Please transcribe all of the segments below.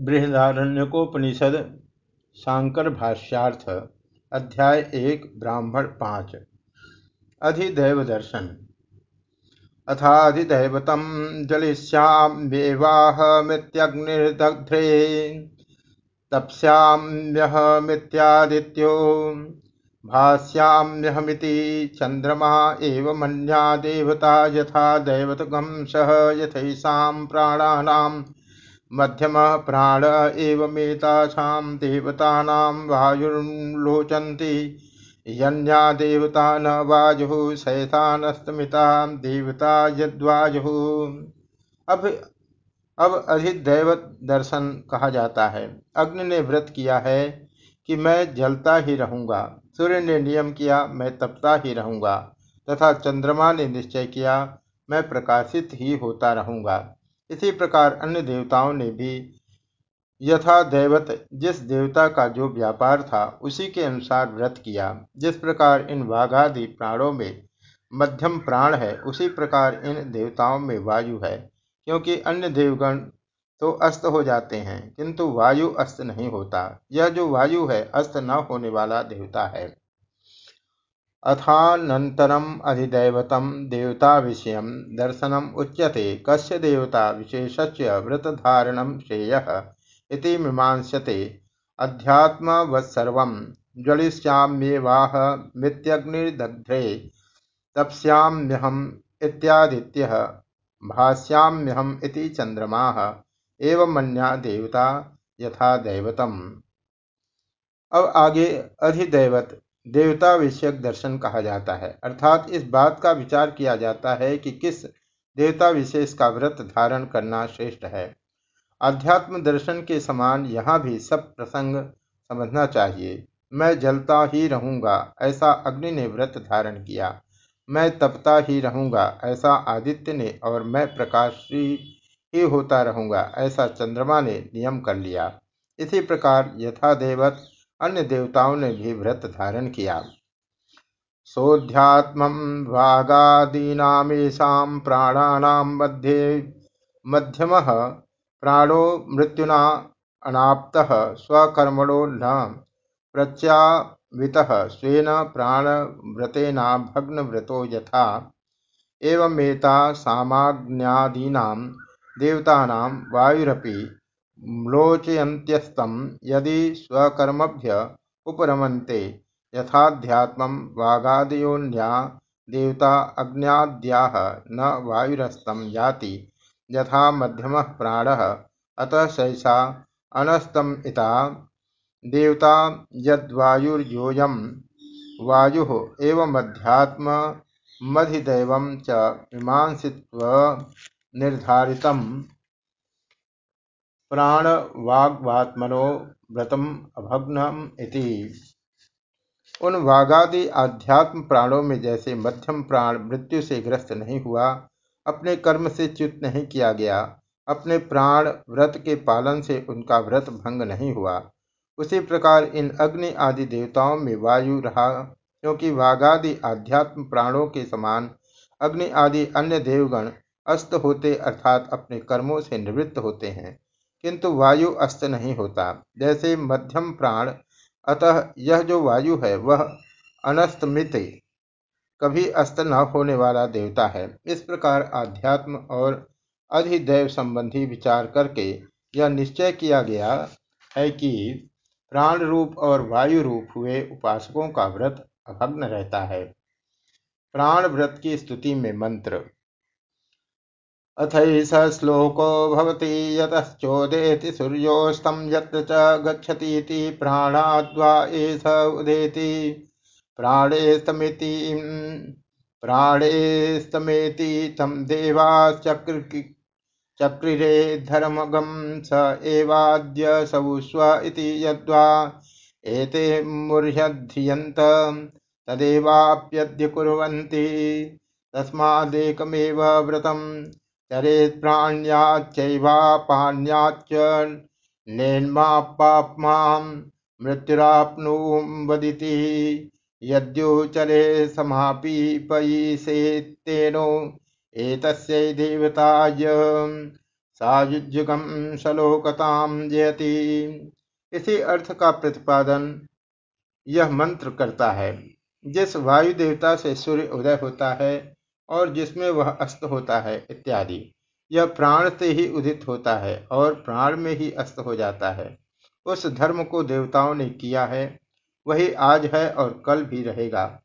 बृहदारण्यकोपनिषद शांकर भाष्यार्थ अध्याय एक, ब्राह्मण पाँच। अधिदैव दर्शन अथाधिदैवतम जलिष्याम्येवाहमित्यग्निर्दग्ध्रे तप्स्याम्यहमित्यादित्यो भास्याम्यहमिति चंद्रमा एव मन्या देवता यथा दैवतगम सह प्राणानाम् मध्यम प्राण एवमेतासां देवतानां वायुर्लोचन्ति यन्या देवता न वायुः, शैतानस्तमिता देवता यद्वायुः। अब अब अधिक दैवत दर्शन कहा जाता है। अग्नि ने व्रत किया है कि मैं जलता ही रहूँगा, सूर्य ने नियम किया, मैं तपता ही रहूँगा, तथा चंद्रमा ने निश्चय किया, मैं प्रकाशित ही होता रहूँगा। इसी प्रकार अन्य देवताओं ने भी यथा दैवत, जिस देवता का जो व्यापार था, उसी के अनुसार व्रत किया। जिस प्रकार इन वाघादि प्राणों में मध्यम प्राण है, उसी प्रकार इन देवताओं में वायु है। क्योंकि अन्य देवगण तो अस्त हो जाते हैं, किंतु वायु अस्त नहीं होता। यह जो वायु है, अस्त न होने वाला देवता है। अथानन्तरम् अधिदैवतं देवताविषयं दर्शनम् उच्यते। कस्य देवताविशेषस्य व्रतधारणं श्रेयः इति मीमांस्यते। अध्यात्मवत्सर्वं ज्वलिष्याम्येवाहमित्यग्निर्दग्ध्रे तप्स्याम्यहम् इत्यादित्यः भास्याम्यहम् इति चन्द्रमाः एवं मन्या देवता यथा दैवतम। अब आगे अधिदैवत देवता विषयक दर्शन कहा जाता है। अर्थात इस बात का विचार किया जाता है कि किस देवता विशेष का व्रत धारण करना श्रेष्ठ है। अध्यात्म दर्शन के समान यहाँ भी सब प्रसंग समझना चाहिए। मैं जलता ही रहूँगा, ऐसा अग्नि ने व्रत धारण किया। मैं तपता ही रहूँगा, ऐसा आदित्य ने और मैं प्रकाशी ही होता रहूँगा, ऐसा चंद्रमा ने नियम कर लिया। इसी प्रकार यथा देवत अन्य देवताओं ने भी व्रत धारण किया। सोध्यात्म वागादीनामेशा प्राणानां मध्ये मध्यम प्राणो मृत्युना अनाप्त स्वकर्मणो न प्रच्यावितः स्वेन प्राणव्रतेना भग्नव्रतो यथा। एवमेता सामाज्ञादीनां देवतानां वायुरपि म्लोचयन्त्यस्तं यदि स्वकर्मभ्य उपरमन्ते यथाध्यात्मं वागादयोन्या देवता अग्न्याद्याः न वायुरस्तं याति यथा मध्यमः प्राणः अतः सैषा अनस्तमिता देवता यद्वायुर्योऽयं वायुः एवमध्यात्ममधिदैवं च मीमांसित्वनिर्धारितम् प्राण वाग्वात्मनो व्रतम अभग्नम इति। उन वागादि आध्यात्म प्राणों में जैसे मध्यम प्राण मृत्यु से ग्रस्त नहीं हुआ, अपने कर्म से च्युत नहीं किया गया, अपने प्राण व्रत के पालन से उनका व्रत भंग नहीं हुआ। उसी प्रकार इन अग्नि आदि देवताओं में वायु रहा, क्योंकि वाघादि आध्यात्म प्राणों के समान अग्नि आदि अन्य देवगण अस्त होते अर्थात अपने कर्मों से निवृत्त होते हैं। किंतु वायु अस्त नहीं होता। जैसे मध्यम प्राण, अतः यह जो वायु है, वह अनस्तमित, कभी अस्त न होने वाला देवता है। इस प्रकार आध्यात्म और अधिदैव संबंधी विचार करके यह निश्चय किया गया है कि प्राण रूप और वायु रूप हुए उपासकों का व्रत अभग्न रहता है। प्राण व्रत की स्तुति में मंत्र अथैष श्लोको भवति यतश्चोदेति सूर्योऽस्तं यत्र च गच्छतीति प्राणाद्वा एष उदेति। प्राणेस्तमिति प्राणेस्तमेति तं देवाश्चक्र चक्रिरे धर्मगं स एवाद्य सवुष्व इति यद्वा एते मुह्यध्रियन्त तदेवाप्यद्य कुर्वन्ति। तस्मादेकमेव व्रतम् चरेत्प्राण्याच्चैवापान्याच्च नेन्मापाप्मां मृत्युराप्नुवदिति यद्योचरे समापीपयिषेत्तेनो एतस्यै देवताय सायुज्यगम सलोकताम जयति। इसी अर्थ का प्रतिपादन यह मंत्र करता है। जिस वायु देवता से सूर्य उदय होता है और जिसमें वह अस्त होता है, इत्यादि। यह प्राण से ही उदित होता है और प्राण में ही अस्त हो जाता है। उस धर्म को देवताओं ने किया है, वही आज है और कल भी रहेगा।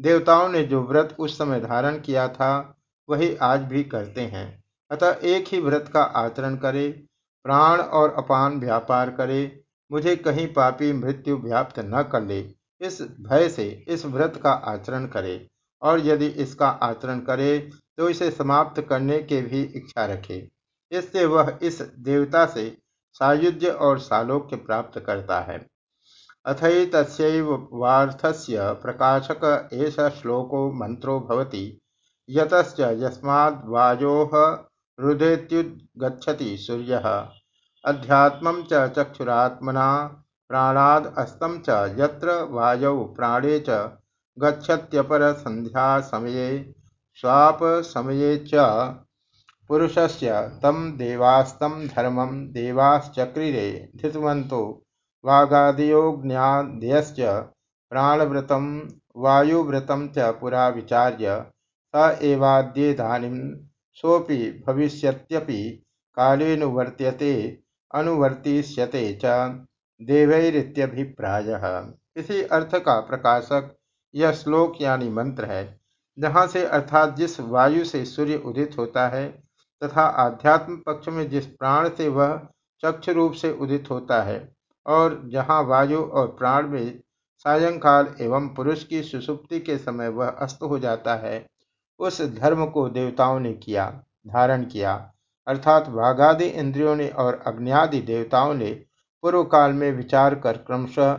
देवताओं ने जो व्रत उस समय धारण किया था, वही आज भी करते हैं। अतः एक ही व्रत का आचरण करे, प्राण और अपान व्यापार करे, मुझे कहीं पापी मृत्यु व्याप्त न कर ले। इस भय से इस व्रत का आचरण करे। और यदि इसका आचरण करे तो इसे समाप्त करने के भी इच्छा रखे। इससे वह इस देवता से सायुज्य और सालोक्य प्राप्त करता है। अथ अथैतस्यैवार्थस्य प्रकाशक एष श्लोको मंत्रो भवति। यतश्च यस्माद्वायोः हृदेत्युद्गच्छति सूर्यः। अध्यात्मं चक्षुरात्मना प्राणादस्तं च यत्र वायौ प्राणे च गच्छत्यपरसन्ध्यासमये, स्वापसमये च पुरुषस्य तं देवास्तं धर्मं देवाश्चक्रिरे धितवन्तो वागादियोज्ञाद्यश्च प्राणव्रतं, वायुव्रतं पुरा विचार्य स एवाद्येदानीं सोपि भविष्यत्यपि कालेनुवर्त्यते अनुवर्तिष्यते च देवैरित्यभिप्रायः। इसी अर्थ का प्रकाशक यह श्लोक यानी मंत्र है, जहाँ से अर्थात जिस वायु से सूर्य उदित होता है तथा आध्यात्म पक्ष में जिस प्राण से वह चक्ष रूप से उदित होता है और जहाँ वायु और प्राण में सायंकाल एवं पुरुष की सुसुप्ति के समय वह अस्त हो जाता है, उस धर्म को देवताओं ने किया, धारण किया। अर्थात वाघादि इंद्रियों ने और अग्नियादि देवताओं ने पूर्व काल में विचार कर क्रमशः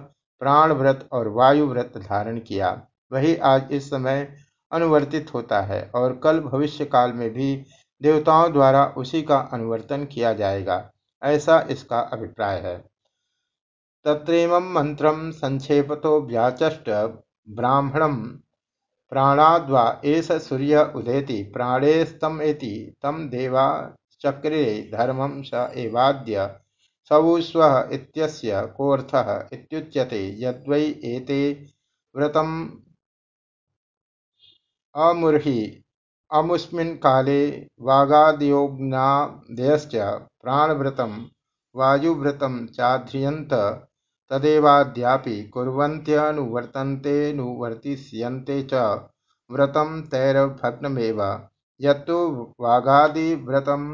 प्राण व्रत और वायु व्रत धारण किया। वही आज इस समय अनुवर्तित होता है और कल भविष्य काल में भी देवताओं द्वारा उसी का अनुवर्तन किया जाएगा, ऐसा इसका अभिप्राय है। तत्रेम मंत्र संक्षेपतो व्याचष्ट ब्राह्मणम प्राणाद्वा एष सूर्य उदेति प्राणेस्तमेति तम देवाचक्रे धर्मं स एवाद्य सवुस्व इत्यस्य कोऽर्थः इत्युच्यते यद्वै एते व्रतम् अमुर्हि अमुस्मिन् काले वागादियोग्नादयश्च प्राणव्रतं वायुव्रतं चाध्रियन्त तदेवाद्यापि कुर्वन्त्यनुवर्तन्तेऽनुवर्तिष्यन्ते च व्रतं तैर्भग्नमेव। यत्तु वागादिव्रतम्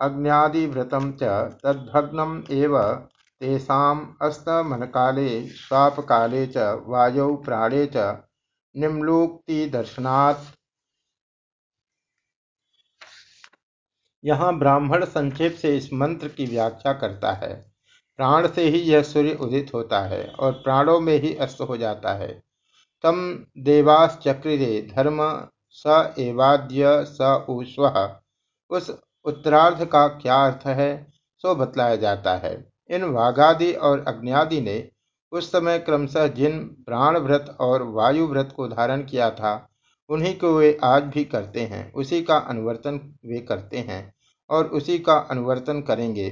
अग्न्यादिव्रतं च तद्भग्नम् एव तेषाम् अस्तमनकाले, स्वापकाले च, वायौ प्राणे च यहाँ ब्राह्मण संक्षेप से इस मंत्र की व्याख्या करता है। प्राण से ही यह सूर्य उदित होता है और प्राणों में ही अस्त हो जाता है। तम देवाश्चक्रिरे धर्म स एवाद्य स उस्व उस उत्तरार्ध का क्या अर्थ है, सो बतलाया जाता है। इन वाघादि और अग्नियादि ने उस समय क्रमशः जिन प्राण व्रत और वायु व्रत को धारण किया था, उन्हीं को वे आज भी करते हैं। उसी का अनुवर्तन वे करते हैं और उसी का अनुवर्तन करेंगे।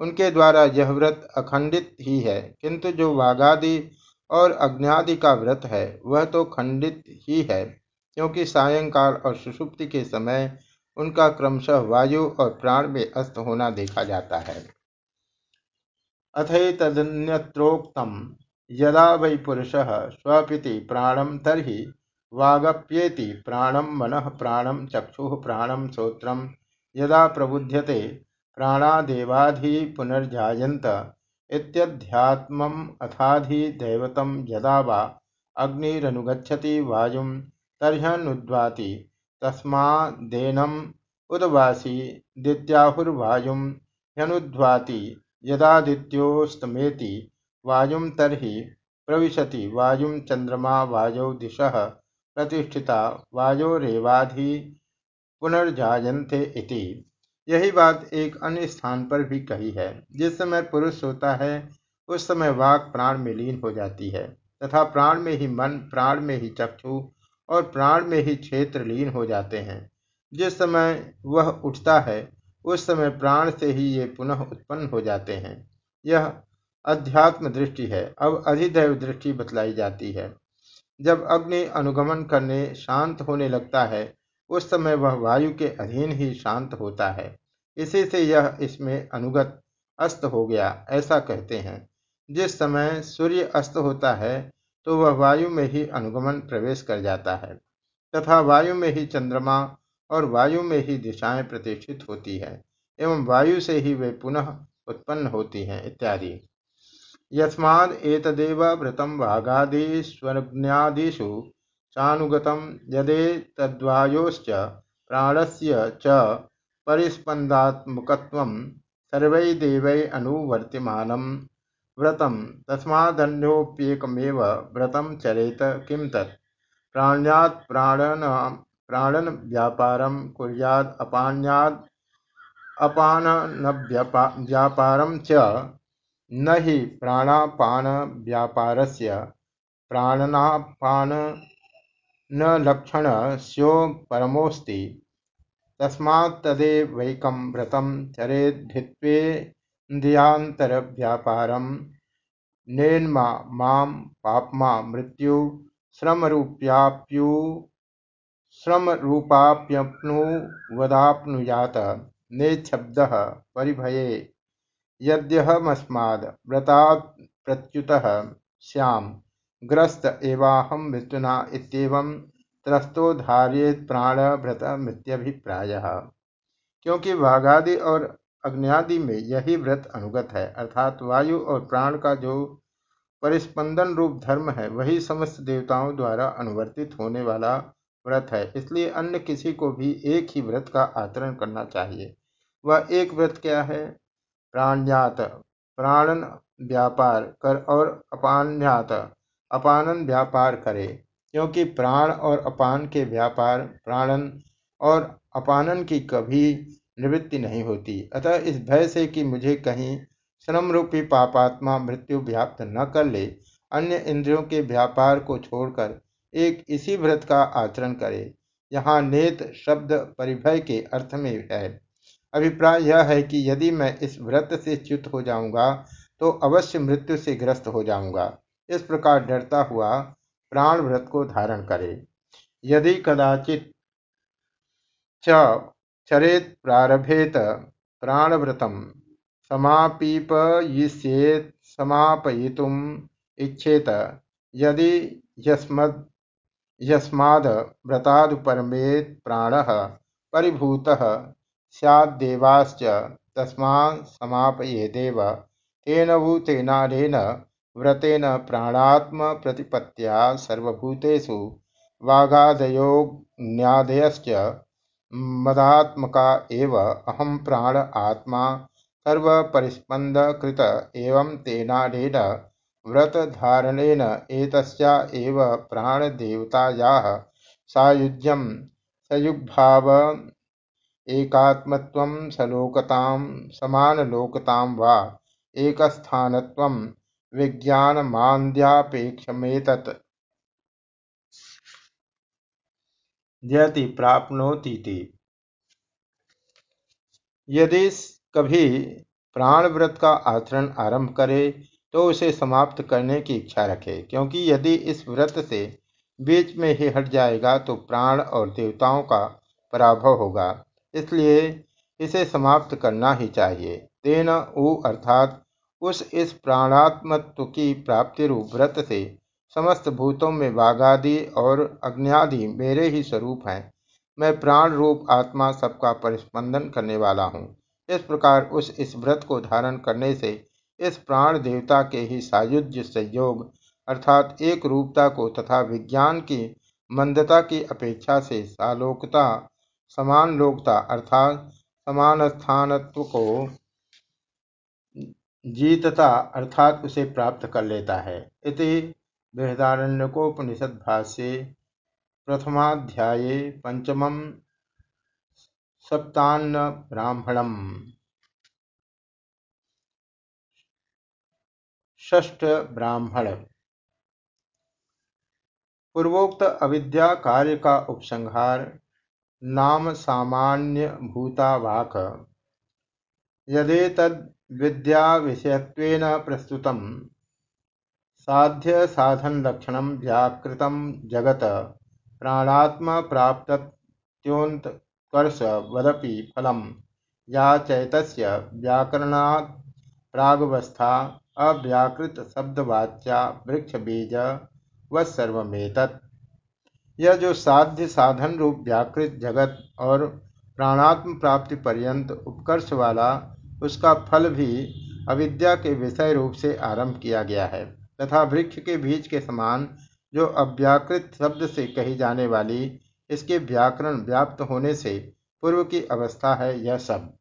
उनके द्वारा यह व्रत अखंडित ही है, किंतु जो वाघादि और अग्नि का व्रत है, वह तो खंडित ही है, क्योंकि सायंकाल और सुषुप्ति के समय उनका क्रमशः वायु और प्राण में अस्त होना देखा जाता है। अथैतदन्यत्रोक्तम यदा वै पुरुष स्वपिति प्राणम तरी वागप्येति प्राणम मन प्राणम चक्षु प्राणम श्रोत्रम यदा प्रबुध्यते प्राणादेवाधि पुनर्जायन्त इत्यध्यात्ममथाधिदैवतं यदा वा अग्निरनुगच्छति वायुं तर्ह्यनुद्वाति तस्मादेनम् उदवासी दित्याहुर्वायुं ह्यनुद्वाति यदादित्योस्तमेति वायुं तर्हि प्रविशति। वायुं चन्द्रमा वायौ दिशः प्रतिष्ठिता वायोरेवाधि पुनर्जायन्ते इति। यही बात एक अन्य स्थान पर भी कही है। जिस समय पुरुष होता है, उस समय वाक प्राण में लीन हो जाती है। तथा प्राण में ही मन, प्राण में ही चक्षु और प्राण में ही क्षेत्र लीन हो जाते हैं। जिस समय वह उठता है, उस समय प्राण से ही ये पुनः उत्पन्न हो जाते हैं। यह अध्यात्म दृष्टि है। अब अधिदैव दृष्टि बतलाई जाती है। जब अग्नि अनुगमन करने शांत होने लगता है, उस समय वह वायु के अधीन ही शांत होता है। इसी से यह इसमें अनुगत अस्त हो गया, ऐसा कहते हैं। जिस समय सूर्य अस्त होता है तो वह वायु में ही अनुगमन प्रवेश कर जाता है, तथा वायु में ही चंद्रमा और वायु में ही दिशाएँ प्रतिष्ठित होती है, एवं वायु से ही वे पुनः उत्पन्न होती हैं, इत्यादि। यस्माद एतदेव व्रतम वागादिस्वर्ज्ञादिषु चानुगतम यदे तद्वायोश्च प्राणस्य च परिस्पंदात्मकत्वं सर्वै देवै व्रतं तस्मादन्योप्येकमेव व्रतं चरेत किं तत्? प्राण्यात् प्राणन प्राणन व्यापारं कुर्याद अपान्याद अपान व्यापारं च न हि प्राणापान व्यापारस्य प्राणनापान न लक्षण स्यो परमोस्ति तस्मात्तदेवैकं व्रतं चरेद्धित्वेन्द्रियान्तरव्यापारं नेन्मा माँ पाप्मा मृत्यु, श्रमरूप्याप्यु, श्रमरूपाप्यप्नुवदाप्नुयात नेच्छब्दः परिभये। यद्यहमस्माद् व्रतात्प्रच्युतः स्याम ग्रस्त एवाहम मृत्युना इत्येवं त्रस्तो प्राण व्रत मृत्यभिप्राय क्योंकि वाघादि और अग्नियादि में यही व्रत अनुगत है, अर्थात वायु और प्राण का जो परिस्पंदन रूप धर्म है, वही समस्त देवताओं द्वारा अनुवर्तित होने वाला व्रत है। इसलिए अन्य किसी को भी एक ही व्रत का आचरण करना चाहिए। वह एक व्रत क्या है? प्राण्यात, प्राणन व्यापार कर और अपान्यात अपानन व्यापार करे। क्योंकि प्राण और अपान के व्यापार, प्राणन और अपानन की कभी निवृत्ति नहीं होती। अतः इस भय से कि मुझे कहीं श्रम रूपी पापात्मा मृत्यु व्याप्त न कर ले, अन्य इंद्रियों के व्यापार को छोड़कर एक इसी व्रत का आचरण करे। यहाँ नेत शब्द परिभय के अर्थ में है। अभिप्राय यह है कि यदि मैं इस व्रत से च्युत हो जाऊँगा तो अवश्य मृत्यु से ग्रस्त हो जाऊँगा। इस प्रकार डरता हुआ प्राण व्रत को धारण करे। यदि कदाचित चरेत प्रारभेत प्राणव्रतम समापीपयिष्येत समापयितुम इच्छेत। यदि यस्मद, यस्माद व्रतादुपरमेत प्राणः परिभूतः स्यादेवाश्च तस्मात् समापयेदेव। तेन भूतेनानेन व्रतेन प्राणात्मप्रतिपत्त्या सर्वभूतेषु वागादयोऽग्न्यादयश्च मदात्मका एव अहं प्राण आत्मा सर्वपरिस्पन्दकृत एवं तेनानेन व्रतधारणेन एतस्या एव प्राणदेवतायाः सायुज्यं सयुग्भाव एकात्मत्वं सलोकतां समानलोकतां वा एकस्थानत्वं विज्ञानमान्द्यापेक्षमेतत् यति प्राप्नोतीति यदि कभी प्राण व्रत का आचरण आरंभ करे तो उसे समाप्त करने की इच्छा रखे, क्योंकि यदि इस व्रत से बीच में ही हट जाएगा तो प्राण और देवताओं का पराभव होगा, इसलिए इसे समाप्त करना ही चाहिए। तेन उ अर्थात उस इस प्राणात्मत्व की प्राप्ति रूप व्रत से समस्त भूतों में वाघादि और अग्नियादि मेरे ही स्वरूप हैं। मैं प्राण रूप आत्मा सबका परिस्पंदन करने वाला हूँ। इस प्रकार उस इस व्रत को धारण करने से इस प्राण देवता के ही सायुज्य संयोग अर्थात एक रूपता को तथा विज्ञान की मंदता की अपेक्षा से सालोकता समान लोकता अर्थात समान स्थानत्व को जीतता अर्थात उसे प्राप्त कर लेता है। इति बृहदारण्यकोपनिषद भाष्ये प्रथमाध्याये पंचमम सप्तान्न ब्राह्मणम ष्ठ ब्राह्मण पूर्वोक्त अविद्या कार्य का उपसंहार, नाम सामान्य भूतावाक। यदेतद्विद्याविषयत्वेन प्रस्तुतं साध्यसाधनलक्षणं व्याकृतं जगत्। प्राणात्मप्राप्तत्योत्कर्षवदपि फलं या चैतस्य व्याकरणात् प्रागवस्था, अव्याकृतशब्दवाच्या वृक्षबीज वत्सर्वमेतत् यह जो साध्य साधन रूप व्याकृत जगत और प्राणात्म प्राप्ति पर्यंत उत्कर्ष वाला, उसका फल भी अविद्या के विषय रूप से आरंभ किया गया है। तथा वृक्ष के बीज के समान जो अव्याकृत शब्द से कही जाने वाली, इसके व्याकरण व्याप्त होने से पूर्व की अवस्था है यह सब।